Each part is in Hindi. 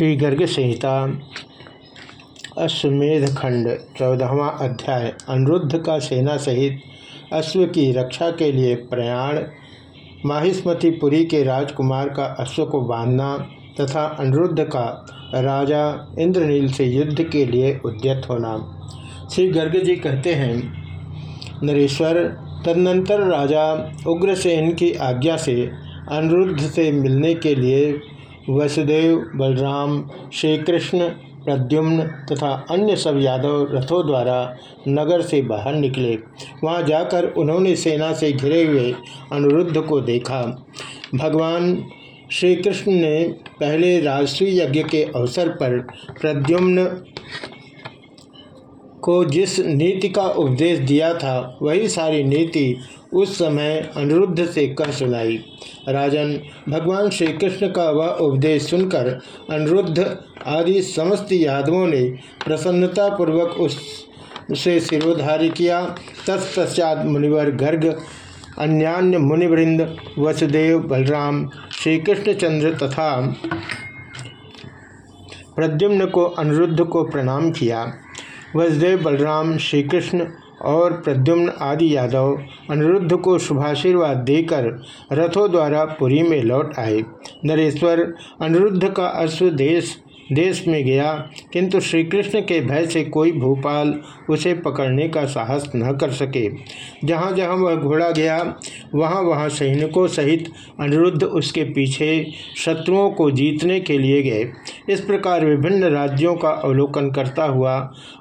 श्री गर्ग संहिता, अश्वमेध खंड, चौदहवा अध्याय, अनिरुद्ध का सेना सहित अश्व की रक्षा के लिए प्रयाण माहिस्मतीपुरी के राजकुमार का अश्व को बांधना तथा अनिरुद्ध का राजा इंद्रनील से युद्ध के लिए उद्यत होना। श्री गर्ग जी कहते हैं, नरेश्वर, तदनंतर राजा उग्रसेन की आज्ञा से अनिरुद्ध से मिलने के लिए वसुदेव, बलराम श्री कृष्ण प्रद्युम्न तथा अन्य सब यादव रथों द्वारा नगर से बाहर निकले। वहाँ जाकर उन्होंने सेना से घिरे हुए अनिरुद्ध को देखा। भगवान श्री कृष्ण ने पहले राजस्वी यज्ञ के अवसर पर प्रद्युम्न को जिस नीति का उपदेश दिया था, वही सारी नीति उस समय अनिरुद्ध से कह सुनाई। राजन, भगवान श्री कृष्ण का वह उपदेश सुनकर अनिरुद्ध आदि समस्त यादवों ने प्रसन्नतापूर्वक उस से सिरोधारी किया। तत्पश्चात मुनिवर गर्ग, अन्यान्य मुनिवृंद, वसुदेव बलराम श्री कृष्णचंद्र तथा प्रद्युम्न को अनिरुद्ध को प्रणाम किया। वसुदेव बलराम श्री कृष्ण और प्रद्युम्न आदि यादव अनिरुद्ध को शुभाशीर्वाद देकर रथों द्वारा पुरी में लौट आए। नरेश्वर, अनिरुद्ध का अश्व देश देश में गया, किंतु श्री कृष्ण के भय से कोई भोपाल उसे पकड़ने का साहस न कर सके। जहाँ जहाँ वह घोड़ा गया, वहाँ वहाँ सैनिकों सहित अनिरुद्ध उसके पीछे शत्रुओं को जीतने के लिए गए। इस प्रकार विभिन्न राज्यों का अवलोकन करता हुआ,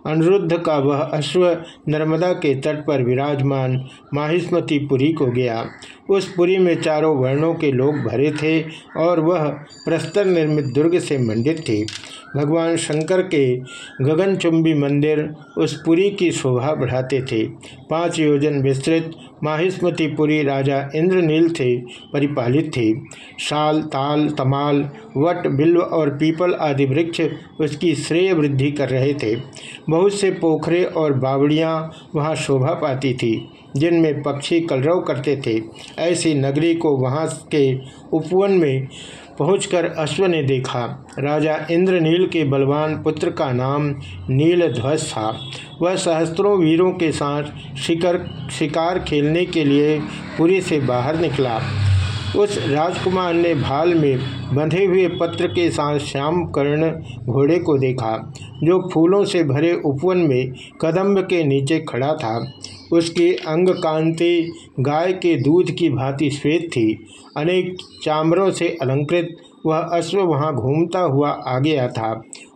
अनिरुद्ध का वह अश्व नर्मदा के तट पर विराजमान माहिस्मती पुरी को गया। उस पुरी में चारों वर्णों के लोग भरे थे और वह प्रस्तर निर्मित दुर्ग से मंडित थी। भगवान शंकर के गगनचुंबी मंदिर उस पुरी की शोभा बढ़ाते थे। पाँच योजन विस्तृत माहिस्मतीपुरी राजा इंद्रनील थे परिपालित थे। शाल, ताल, तमाल, वट, बिल्व और पीपल आदि वृक्ष उसकी श्रेय वृद्धि कर रहे थे। बहुत से पोखरे और बावड़ियाँ वहाँ शोभा पाती थी, जिनमें पक्षी कलरव करते थे। ऐसी नगरी को वहाँ के उपवन में पहुंचकर अश्व ने देखा। राजा इंद्रनील के बलवान पुत्र का नाम नीलध्वज था। वह सहस्त्रों वीरों के साथ शिकर शिकार खेलने के लिए पुरी से बाहर निकला। उस राजकुमार ने भाल में बंधे हुए पत्र के साथ श्याम कर्ण घोड़े को देखा, जो फूलों से भरे उपवन में कदम्ब के नीचे खड़ा था। उसकी अंग कांति गाय के दूध की भांति श्वेत थी। अनेक चामरों से अलंकृत, वह अश्व वहाँ घूमता हुआ आ गया था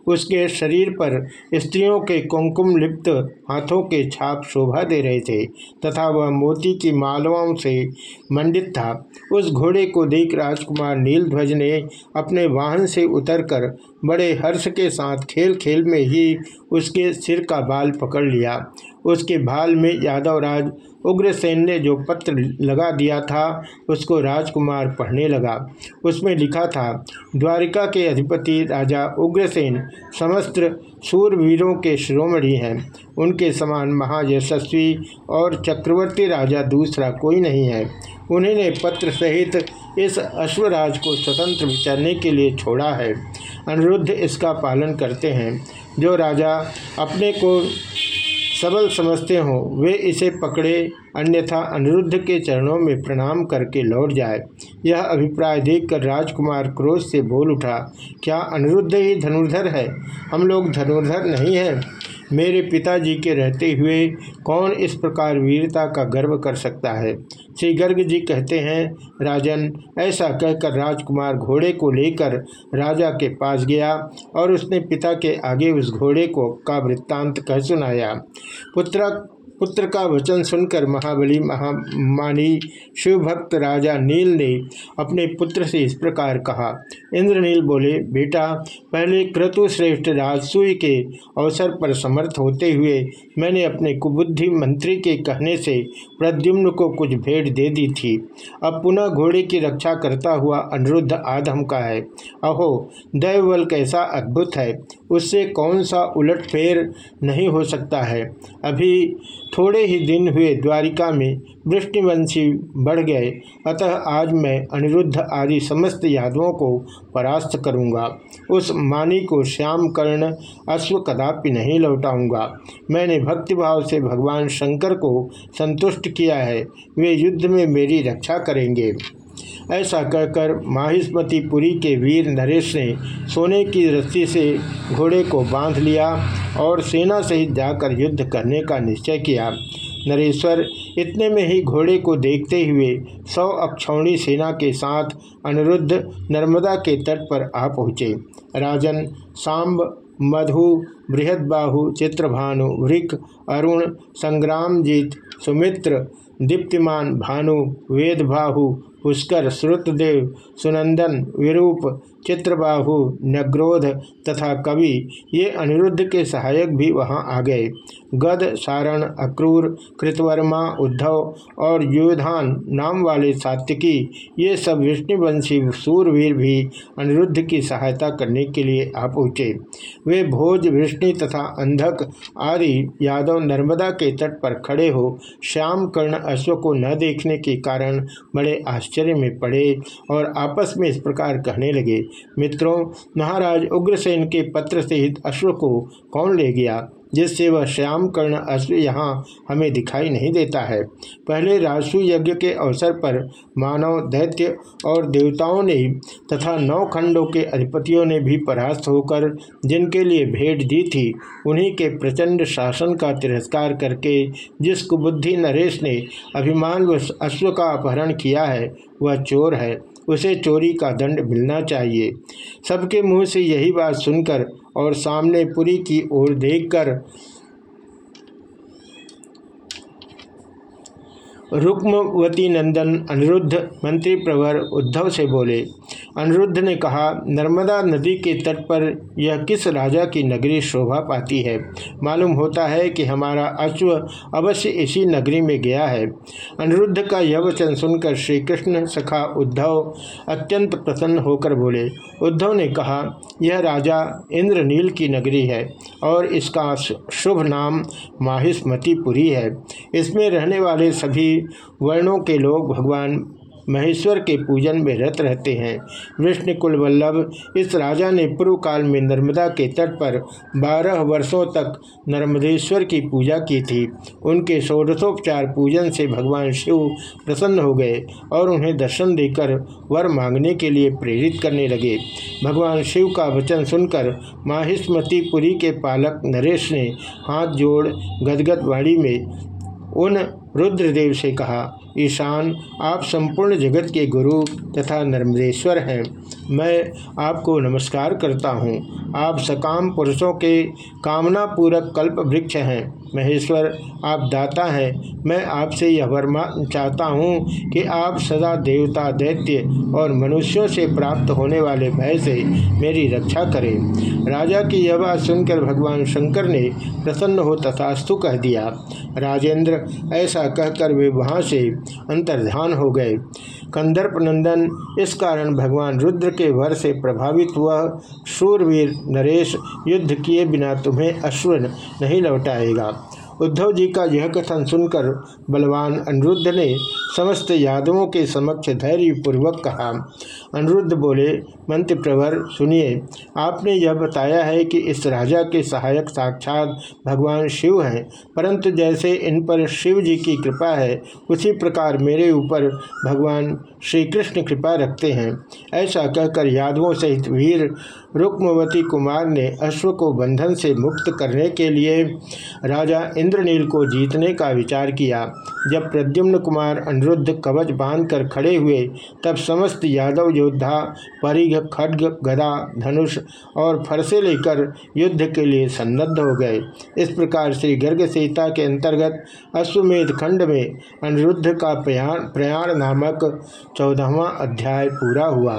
उसके शरीर पर स्त्रियों के कुंकुम लिप्त हाथों के छाप शोभा दे रहे थे तथा वह मोती की मालवाओं से मंडित था। उस घोड़े को देख राजकुमार नीलध्वज ने अपने वाहन से उतरकर बड़े हर्ष के साथ खेल खेल में ही उसके सिर का बाल पकड़ लिया। उसके भाल में यादवराज उग्रसेन ने जो पत्र लगा दिया था, उसको राजकुमार पढ़ने लगा। उसमें लिखा था, द्वारिका के अधिपति राजा उग्रसेन समस्त सूरवीरों के श्रोमणी हैं। उनके समान महायशस्वी और चक्रवर्ती राजा दूसरा कोई नहीं है। उन्होंने पत्र सहित इस अश्वराज को स्वतंत्र विचारने के लिए छोड़ा है। अनिरुद्ध इसका पालन करते हैं। जो राजा अपने को सबल समझते हों, वे इसे पकड़े, अन्यथा अनिरुद्ध के चरणों में प्रणाम करके लौट जाए। यह अभिप्राय देखकर राजकुमार क्रोध से बोल उठा, क्या अनिरुद्ध ही धनुर्धर है? हम लोग धनुर्धर नहीं हैं। मेरे पिताजी के रहते हुए कौन इस प्रकार वीरता का गर्व कर सकता है? श्री गर्ग जी कहते हैं, राजन, ऐसा कहकर राजकुमार घोड़े को लेकर राजा के पास गया और उसने पिता के आगे उस घोड़े को का वृत्तांत कह सुनाया। पुत्र पुत्र का वचन सुनकर महाबली महामानी शिवभक्त राजा नील ने अपने पुत्र से इस प्रकार कहा। इंद्रनील बोले, बेटा, पहले क्रतु श्रेष्ठ राजसूय के अवसर पर समर्थ होते हुए मैंने अपने कुबुद्धि मंत्री के कहने से प्रद्युम्न को कुछ भेंट दे दी थी। अब पुनः घोड़े की रक्षा करता हुआ अनिरुद्ध आधम का है। अहो दैवल कैसा अद्भुत है! उससे कौन सा उलट फेर नहीं हो सकता है। अभी थोड़े ही दिन हुए द्वारिका में वृष्टिवंशी बढ़ गए। अतः आज मैं अनिरुद्ध आदि समस्त यादवों को परास्त करूँगा। उस मानी को श्याम कर्ण अश्व कदापि नहीं लौटाऊँगा। मैंने भक्तिभाव से भगवान शंकर को संतुष्ट किया है। वे युद्ध में मेरी रक्षा करेंगे। ऐसा कहकर माहिस्मतीपुरी के वीर नरेश ने सोने की रस्सी से घोड़े को बाँध लिया और सेना सहित जाकर युद्ध करने का निश्चय किया। नरेश्वर इतने में ही घोड़े को देखते हुए सौ अक्षौणी सेना के साथ अनिरुद्ध नर्मदा के तट पर आ पहुँचे। राजन, सांब, मधु, बृहदबाहु, चित्रभानु, वृक, अरुण, संग्रामजीत, सुमित्र, दीप्तिमान, भानु, वेदबाहु पुष्कर, श्रुतदेव, सुनंदन, विरूप, चित्रबाहु, नग्रोध तथा कवि, ये अनिरुद्ध के सहायक भी वहाँ आ गए। गद, सारण, अक्रूर, कृतवर्मा, उद्धव और युधान नाम वाले सात्विकी, ये सब विष्णुवंशी सूरवीर भी अनिरुद्ध की सहायता करने के लिए आ पहुँचे। वे भोज, विष्णु तथा अंधक आदि यादव नर्मदा के तट पर खड़े हो श्याम कर्ण अश्व को न देखने के कारण बड़े आश्चर्य में पड़े और आपस में इस प्रकार कहने लगे, मित्रों, महाराज उग्रसेन के पत्र सहित अश्व को कौन ले गया? जिससे वह श्याम कर्ण अश्व यहाँ हमें दिखाई नहीं देता है। पहले राजसु यज्ञ के अवसर पर मानव दैत्य और देवताओं ने तथा नौ खंडों के अधिपतियों ने भी परास्त होकर जिनके लिए भेंट दी थी, उन्हीं के प्रचंड शासन का तिरस्कार करके जिस कुबुद्धि नरेश ने अभिमान अश्व का अपहरण किया है, वह चोर है। उसे चोरी का दंड मिलना चाहिए। सबके मुँह से यही बात सुनकर और सामने पुरी की ओर देखकर रुक्मवती नंदन अनिरुद्ध मंत्री प्रवर उद्धव से बोले अनिरुद्ध ने कहा, नर्मदा नदी के तट पर यह किस राजा की नगरी शोभा पाती है? मालूम होता है कि हमारा अश्व अवश्य इसी नगरी में गया है। अनिरुद्ध का यह वचन सुनकर श्री कृष्ण सखा उद्धव अत्यंत प्रसन्न होकर बोले, उद्धव ने कहा, यह राजा इंद्रनील की नगरी है और इसका शुभ नाम माहिस्मतीपुरी है। इसमें रहने वाले सभी वर्णों के लोग भगवान महेश्वर के पूजन में रत रहते हैं। विष्णु कुल वल्लभ इस राजा ने पूर्व काल में नर्मदा के तट पर बारह वर्षों तक नर्मदेश्वर की पूजा की थी। उनके षोडशोपचार पूजन से भगवान शिव प्रसन्न हो गए और उन्हें दर्शन देकर वर मांगने के लिए प्रेरित करने लगे। भगवान शिव का वचन सुनकर माहिस्मतीपुरी के पालक नरेश ने हाथ जोड़ गदगद वाणी में उन रुद्रदेव से कहा ईशान आप संपूर्ण जगत के गुरु तथा नर्मदेश्वर हैं। मैं आपको नमस्कार करता हूँ। आप सकाम पुरुषों के कामना पूरक कल्प वृक्ष हैं। महेश्वर, आप दाता हैं। मैं आपसे यह वर्मा चाहता हूँ कि आप सदा देवता दैत्य और मनुष्यों से प्राप्त होने वाले भय से मेरी रक्षा करें। राजा की यह बात सुनकर भगवान शंकर ने प्रसन्न हो तथास्तु कह दिया। राजेंद्र ऐसा कहकर वे वहाँ से अंतर्ध्यान हो गए। कंदर्प नंदन, इस कारण भगवान रुद्र के वर से प्रभावित हुआ। शूरवीर नरेश युद्ध किए बिना तुम्हें अश्व नहीं लौटाएगा। उद्धव जी का यह कथन सुनकर बलवान अनिरुद्ध ने समस्त यादवों के समक्ष धैर्यपूर्वक कहा, अनिरुद्ध बोले मंत्र प्रवर सुनिए, आपने यह बताया है कि इस राजा के सहायक साक्षात भगवान शिव हैं, परंतु जैसे इन पर शिव जी की कृपा है, उसी प्रकार मेरे ऊपर भगवान श्री कृष्ण कृपा रखते हैं। ऐसा कहकर यादवों सहित वीर रुक्मवती कुमार ने अश्व को बंधन से मुक्त करने के लिए राजा इंद्रनील को जीतने का विचार किया। जब प्रद्युम्न कुमार अनिरुद्ध कवच बांधकर खड़े हुए, तब समस्त यादव योद्धा, परिघ, खड्ग, गदा, धनुष और फरसे लेकर युद्ध के लिए सन्नद्ध हो गए। इस प्रकार श्री गर्ग सीता के अंतर्गत अश्वमेध खंड में अनिरुद्ध का प्रयाण प्रयाण नामक चौदहवा अध्याय पूरा हुआ।